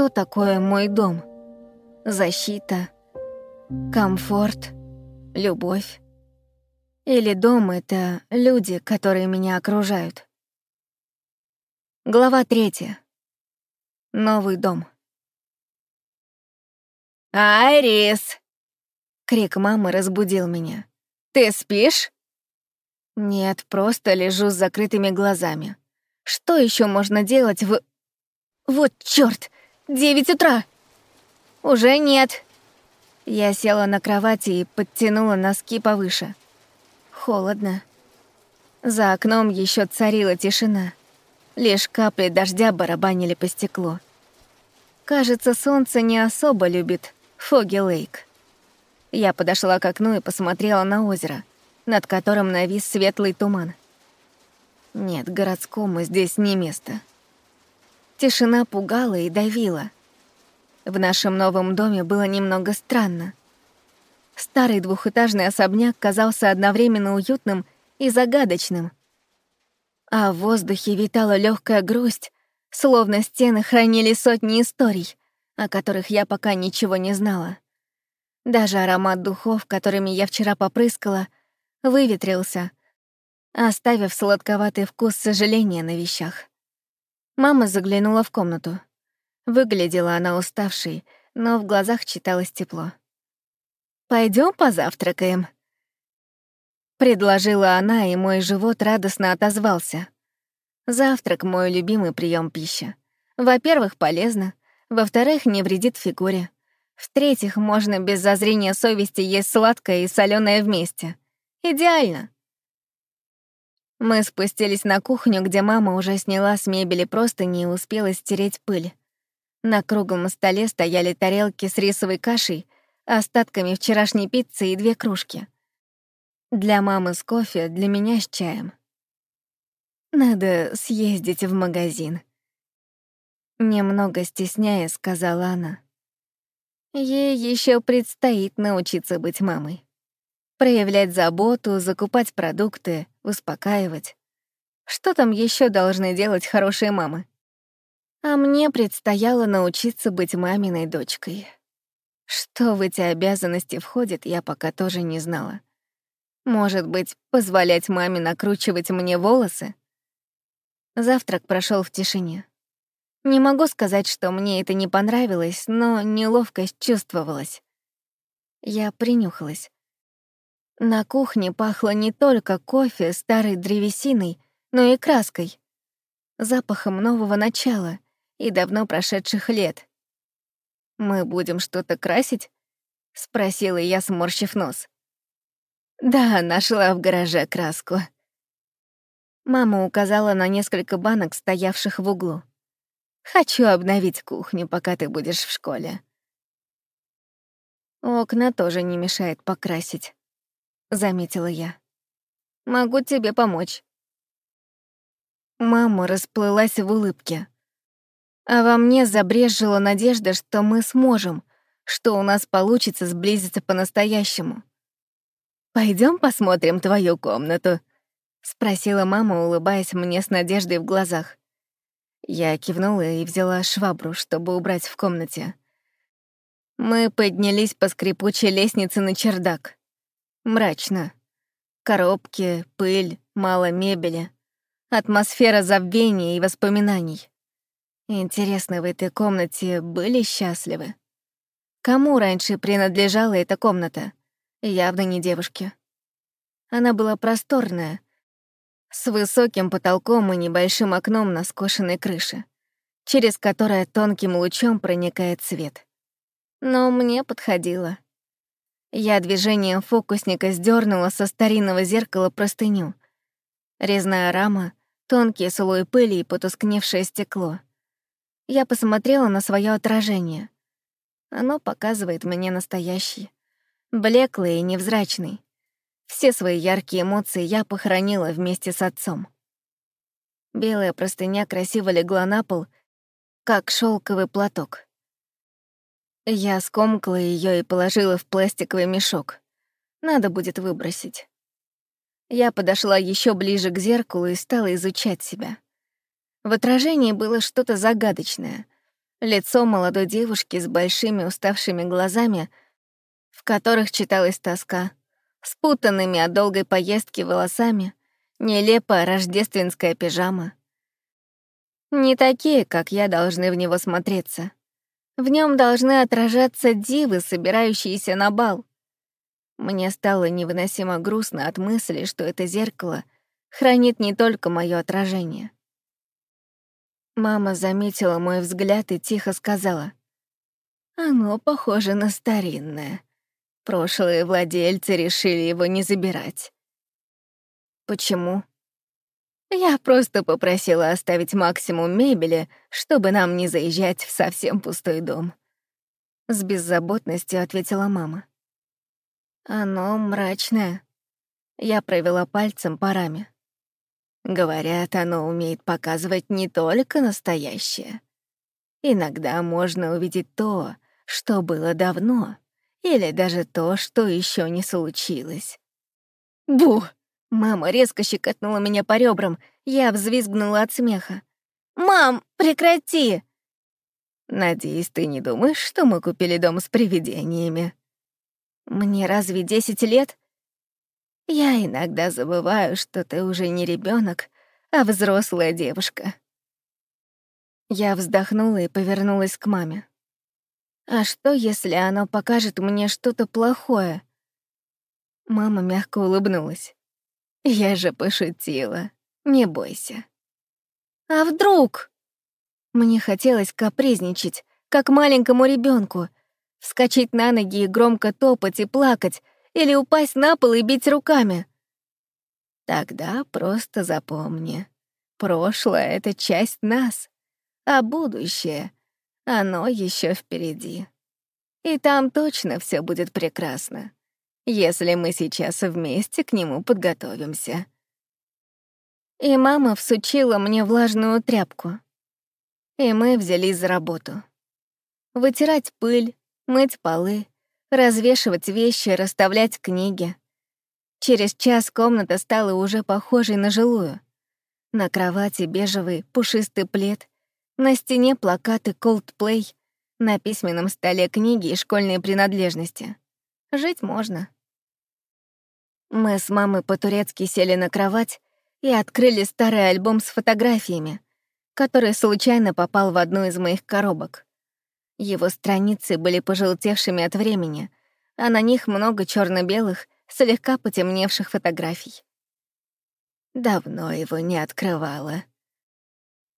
Что такое мой дом? Защита, комфорт, любовь. Или дом — это люди, которые меня окружают. Глава третья. Новый дом. «Айрис!» Крик мамы разбудил меня. «Ты спишь?» Нет, просто лежу с закрытыми глазами. Что еще можно делать в... Вот чёрт! Девять утра! Уже нет. Я села на кровати и подтянула носки повыше. Холодно. За окном еще царила тишина. Лишь капли дождя барабанили по стеклу. Кажется, солнце не особо любит Фоги Лейк. Я подошла к окну и посмотрела на озеро, над которым навис светлый туман. Нет, городскому здесь не место. Тишина пугала и давила. В нашем новом доме было немного странно. Старый двухэтажный особняк казался одновременно уютным и загадочным. А в воздухе витала легкая грусть, словно стены хранили сотни историй, о которых я пока ничего не знала. Даже аромат духов, которыми я вчера попрыскала, выветрился, оставив сладковатый вкус сожаления на вещах. Мама заглянула в комнату. Выглядела она уставшей, но в глазах читалось тепло. Пойдем позавтракаем», — предложила она, и мой живот радостно отозвался. Завтрак — мой любимый прием пищи. Во-первых, полезно. Во-вторых, не вредит фигуре. В-третьих, можно без зазрения совести есть сладкое и соленое вместе. Идеально. Мы спустились на кухню, где мама уже сняла с мебели простыни и успела стереть пыль. На круглом столе стояли тарелки с рисовой кашей, остатками вчерашней пиццы и две кружки. Для мамы с кофе, для меня с чаем. «Надо съездить в магазин», — немного стесняя сказала она. Ей еще предстоит научиться быть мамой. Проявлять заботу, закупать продукты, успокаивать. Что там еще должны делать хорошие мамы? А мне предстояло научиться быть маминой дочкой. Что в эти обязанности входит, я пока тоже не знала. Может быть, позволять маме накручивать мне волосы? Завтрак прошел в тишине. Не могу сказать, что мне это не понравилось, но неловкость чувствовалась. Я принюхалась. На кухне пахло не только кофе, старой древесиной, но и краской. Запахом нового начала и давно прошедших лет. «Мы будем что-то красить?» — спросила я, сморщив нос. «Да, нашла в гараже краску». Мама указала на несколько банок, стоявших в углу. Хочу обновить кухню, пока ты будешь в школе. Окна тоже не мешает покрасить, заметила я. Могу тебе помочь. Мама расплылась в улыбке. А во мне забрежила надежда, что мы сможем, что у нас получится сблизиться по-настоящему. Пойдем посмотрим твою комнату», — спросила мама, улыбаясь мне с надеждой в глазах. Я кивнула и взяла швабру, чтобы убрать в комнате. Мы поднялись по скрипучей лестнице на чердак. Мрачно. Коробки, пыль, мало мебели. Атмосфера забвения и воспоминаний. Интересно, в этой комнате были счастливы? Кому раньше принадлежала эта комната? Явно не девушке. Она была просторная, с высоким потолком и небольшим окном на скошенной крыше, через которое тонким лучом проникает свет. Но мне подходило. Я движением фокусника сдернула со старинного зеркала простыню. Резная рама, тонкие слои пыли и потускневшее стекло. Я посмотрела на свое отражение. Оно показывает мне настоящий, блеклый и невзрачный. Все свои яркие эмоции я похоронила вместе с отцом. Белая простыня красиво легла на пол, как шелковый платок. Я скомкала ее и положила в пластиковый мешок. Надо будет выбросить. Я подошла еще ближе к зеркалу и стала изучать себя. В отражении было что-то загадочное. Лицо молодой девушки с большими уставшими глазами, в которых читалась тоска, спутанными от долгой поездки волосами, нелепая рождественская пижама. Не такие, как я, должны в него смотреться. В нем должны отражаться дивы, собирающиеся на бал. Мне стало невыносимо грустно от мысли, что это зеркало хранит не только мое отражение. Мама заметила мой взгляд и тихо сказала. «Оно похоже на старинное. Прошлые владельцы решили его не забирать». «Почему?» «Я просто попросила оставить максимум мебели, чтобы нам не заезжать в совсем пустой дом». С беззаботностью ответила мама. Оно мрачное. Я провела пальцем по раме. Говорят, оно умеет показывать не только настоящее. Иногда можно увидеть то, что было давно, или даже то, что еще не случилось. Бу! Мама резко щекотнула меня по ребрам. Я взвизгнула от смеха. «Мам, прекрати!» «Надеюсь, ты не думаешь, что мы купили дом с привидениями?» Мне разве десять лет? Я иногда забываю, что ты уже не ребенок, а взрослая девушка. Я вздохнула и повернулась к маме. А что, если оно покажет мне что-то плохое? Мама мягко улыбнулась. Я же пошутила. Не бойся. А вдруг? Мне хотелось капризничать, как маленькому ребенку, вскочить на ноги и громко топать и плакать, или упасть на пол и бить руками. Тогда просто запомни, прошлое — это часть нас, а будущее, оно еще впереди. И там точно все будет прекрасно, если мы сейчас вместе к нему подготовимся. И мама всучила мне влажную тряпку. И мы взялись за работу. Вытирать пыль, мыть полы, развешивать вещи, расставлять книги. Через час комната стала уже похожей на жилую. На кровати бежевый пушистый плед, на стене плакаты Coldplay, на письменном столе книги и школьные принадлежности. Жить можно. Мы с мамой по-турецки сели на кровать и открыли старый альбом с фотографиями, который случайно попал в одну из моих коробок. Его страницы были пожелтевшими от времени, а на них много черно белых слегка потемневших фотографий. Давно его не открывала.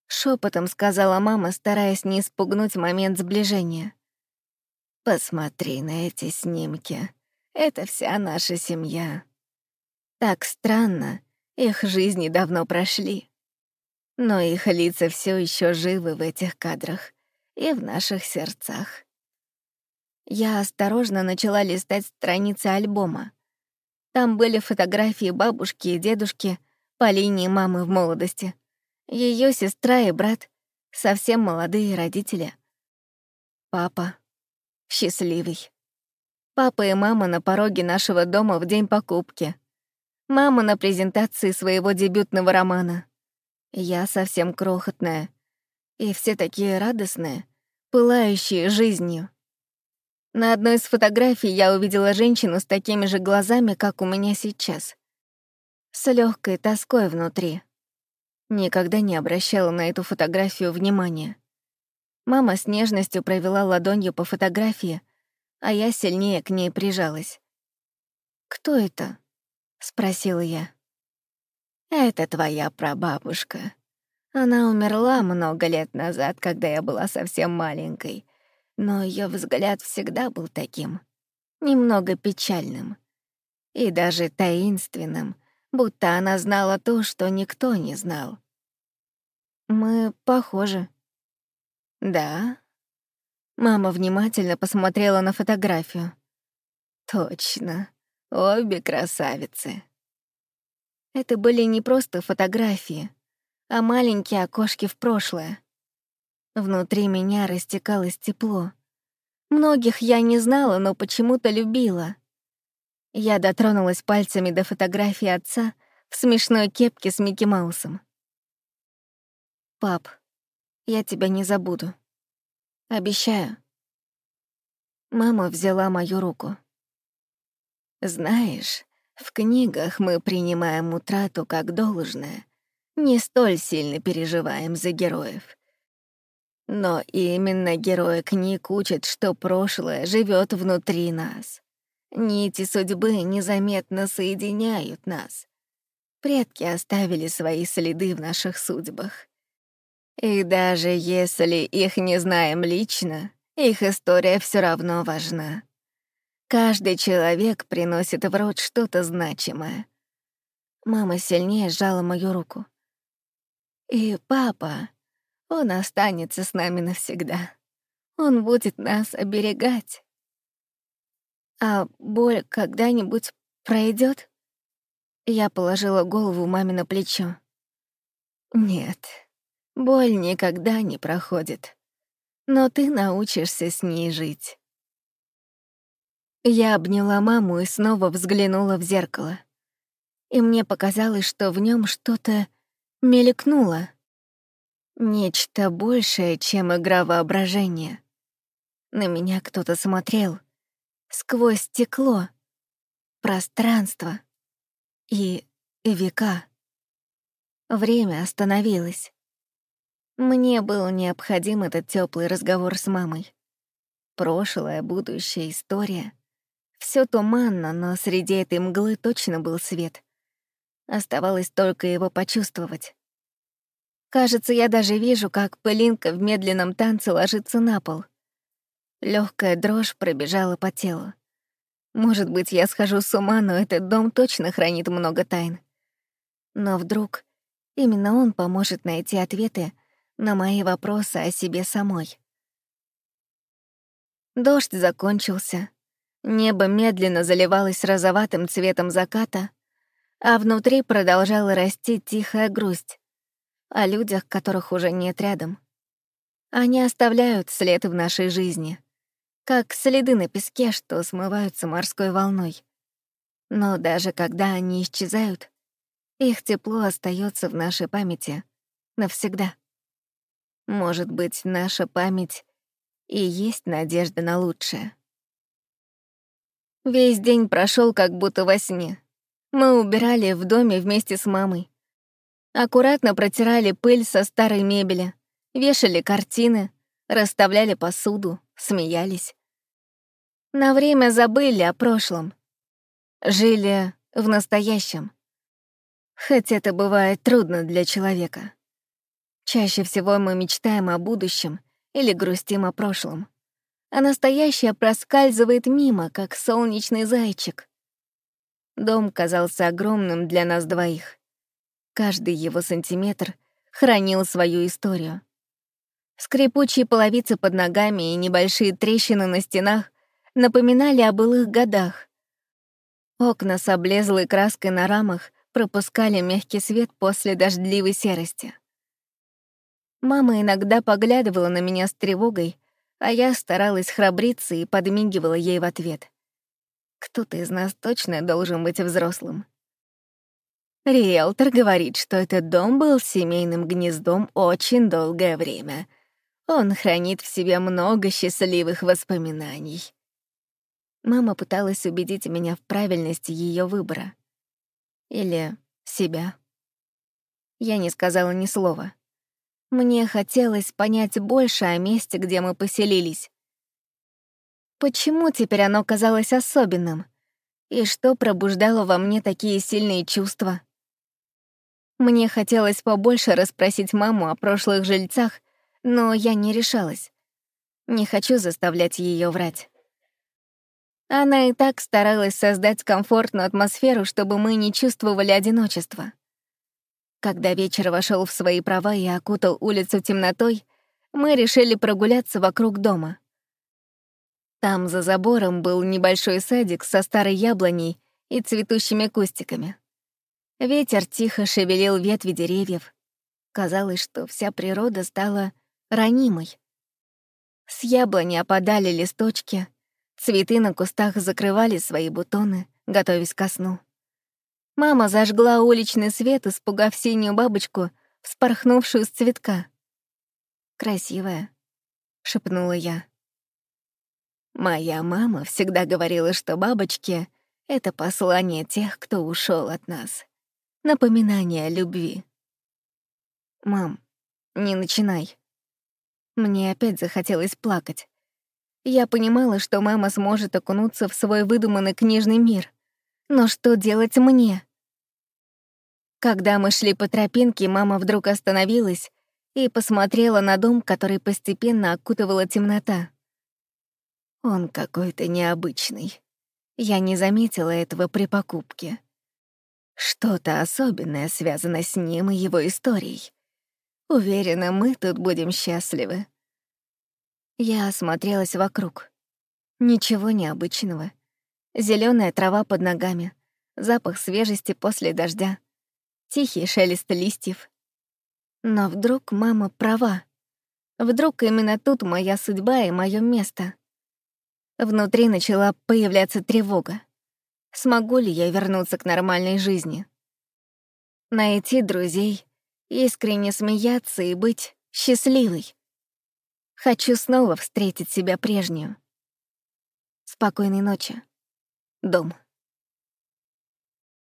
Шепотом сказала мама, стараясь не испугнуть момент сближения. «Посмотри на эти снимки. Это вся наша семья. Так странно, их жизни давно прошли. Но их лица все еще живы в этих кадрах и в наших сердцах. Я осторожно начала листать страницы альбома. Там были фотографии бабушки и дедушки по линии мамы в молодости, ее сестра и брат, совсем молодые родители. Папа. Счастливый. Папа и мама на пороге нашего дома в день покупки. Мама на презентации своего дебютного романа. Я совсем крохотная — и все такие радостные, пылающие жизнью. На одной из фотографий я увидела женщину с такими же глазами, как у меня сейчас. С легкой тоской внутри. Никогда не обращала на эту фотографию внимания. Мама с нежностью провела ладонью по фотографии, а я сильнее к ней прижалась. «Кто это?» — спросила я. «Это твоя прабабушка», она умерла много лет назад, когда я была совсем маленькой, но ее взгляд всегда был таким, немного печальным и даже таинственным, будто она знала то, что никто не знал. Мы похожи. Да? Мама внимательно посмотрела на фотографию. Точно, обе красавицы. Это были не просто фотографии — а маленькие окошки в прошлое. Внутри меня растекалось тепло. Многих я не знала, но почему-то любила. Я дотронулась пальцами до фотографии отца в смешной кепке с Микки Маусом. «Пап, я тебя не забуду». Обещаю. Мама взяла мою руку. Знаешь, в книгах мы принимаем утрату как должное, не столь сильно переживаем за героев. Но именно герои книг учат, что прошлое живет внутри нас. Нити судьбы незаметно соединяют нас. Предки оставили свои следы в наших судьбах. И даже если их не знаем лично, их история все равно важна. Каждый человек приносит в рот что-то значимое. Мама сильнее сжала мою руку. И папа, он останется с нами навсегда. Он будет нас оберегать. А боль когда-нибудь пройдет? Я положила голову маме на плечо. Нет, боль никогда не проходит. Но ты научишься с ней жить. Я обняла маму и снова взглянула в зеркало. И мне показалось, что в нем что-то мелькнуло. Нечто большее, чем игра воображения. На меня кто-то смотрел. Сквозь стекло. Пространство. И века. Время остановилось. Мне был необходим этот теплый разговор с мамой. Прошлое, будущее, история. Все туманно, но среди этой мглы точно был свет. Оставалось только его почувствовать. Кажется, я даже вижу, как пылинка в медленном танце ложится на пол. Легкая дрожь пробежала по телу. Может быть, я схожу с ума, но этот дом точно хранит много тайн. Но вдруг именно он поможет найти ответы на мои вопросы о себе самой. Дождь закончился. Небо медленно заливалось розоватым цветом заката, а внутри продолжала расти тихая грусть о людях, которых уже нет рядом. Они оставляют след в нашей жизни, как следы на песке, что смываются морской волной. Но даже когда они исчезают, их тепло остается в нашей памяти навсегда. Может быть, наша память и есть надежда на лучшее. Весь день прошел как будто во сне. Мы убирали в доме вместе с мамой, Аккуратно протирали пыль со старой мебели, вешали картины, расставляли посуду, смеялись. На время забыли о прошлом. Жили в настоящем. Хоть это бывает трудно для человека. Чаще всего мы мечтаем о будущем или грустим о прошлом. А настоящее проскальзывает мимо, как солнечный зайчик. Дом казался огромным для нас двоих. Каждый его сантиметр хранил свою историю. Скрипучие половицы под ногами и небольшие трещины на стенах напоминали о былых годах. Окна с облезлой краской на рамах пропускали мягкий свет после дождливой серости. Мама иногда поглядывала на меня с тревогой, а я старалась храбриться и подмигивала ей в ответ. Кто-то из нас точно должен быть взрослым. Риэлтор говорит, что этот дом был семейным гнездом очень долгое время. Он хранит в себе много счастливых воспоминаний. Мама пыталась убедить меня в правильности ее выбора. Или себя. Я не сказала ни слова. Мне хотелось понять больше о месте, где мы поселились. Почему теперь оно казалось особенным? И что пробуждало во мне такие сильные чувства? Мне хотелось побольше расспросить маму о прошлых жильцах, но я не решалась. Не хочу заставлять ее врать. Она и так старалась создать комфортную атмосферу, чтобы мы не чувствовали одиночества. Когда вечер вошел в свои права и окутал улицу темнотой, мы решили прогуляться вокруг дома. Там за забором был небольшой садик со старой яблоней и цветущими кустиками. Ветер тихо шевелил ветви деревьев. Казалось, что вся природа стала ранимой. С яблони опадали листочки, цветы на кустах закрывали свои бутоны, готовясь ко сну. Мама зажгла уличный свет, испугав синюю бабочку, вспорхнувшую с цветка. Красивая. — шепнула я. Моя мама всегда говорила, что бабочки — это послание тех, кто ушел от нас. Напоминание о любви. Мам, не начинай. Мне опять захотелось плакать. Я понимала, что мама сможет окунуться в свой выдуманный книжный мир. Но что делать мне? Когда мы шли по тропинке, мама вдруг остановилась и посмотрела на дом, который постепенно окутывала темнота. Он какой-то необычный. Я не заметила этого при покупке. Что-то особенное связано с ним и его историей. Уверена, мы тут будем счастливы. Я осмотрелась вокруг. Ничего необычного. Зеленая трава под ногами, запах свежести после дождя — тихий шелест листьев. Но вдруг мама права. Вдруг именно тут моя судьба и мое место. Внутри начала появляться тревога. Смогу ли я вернуться к нормальной жизни? Найти друзей, искренне смеяться и быть счастливой. Хочу снова встретить себя прежнюю. Спокойной ночи. Дом.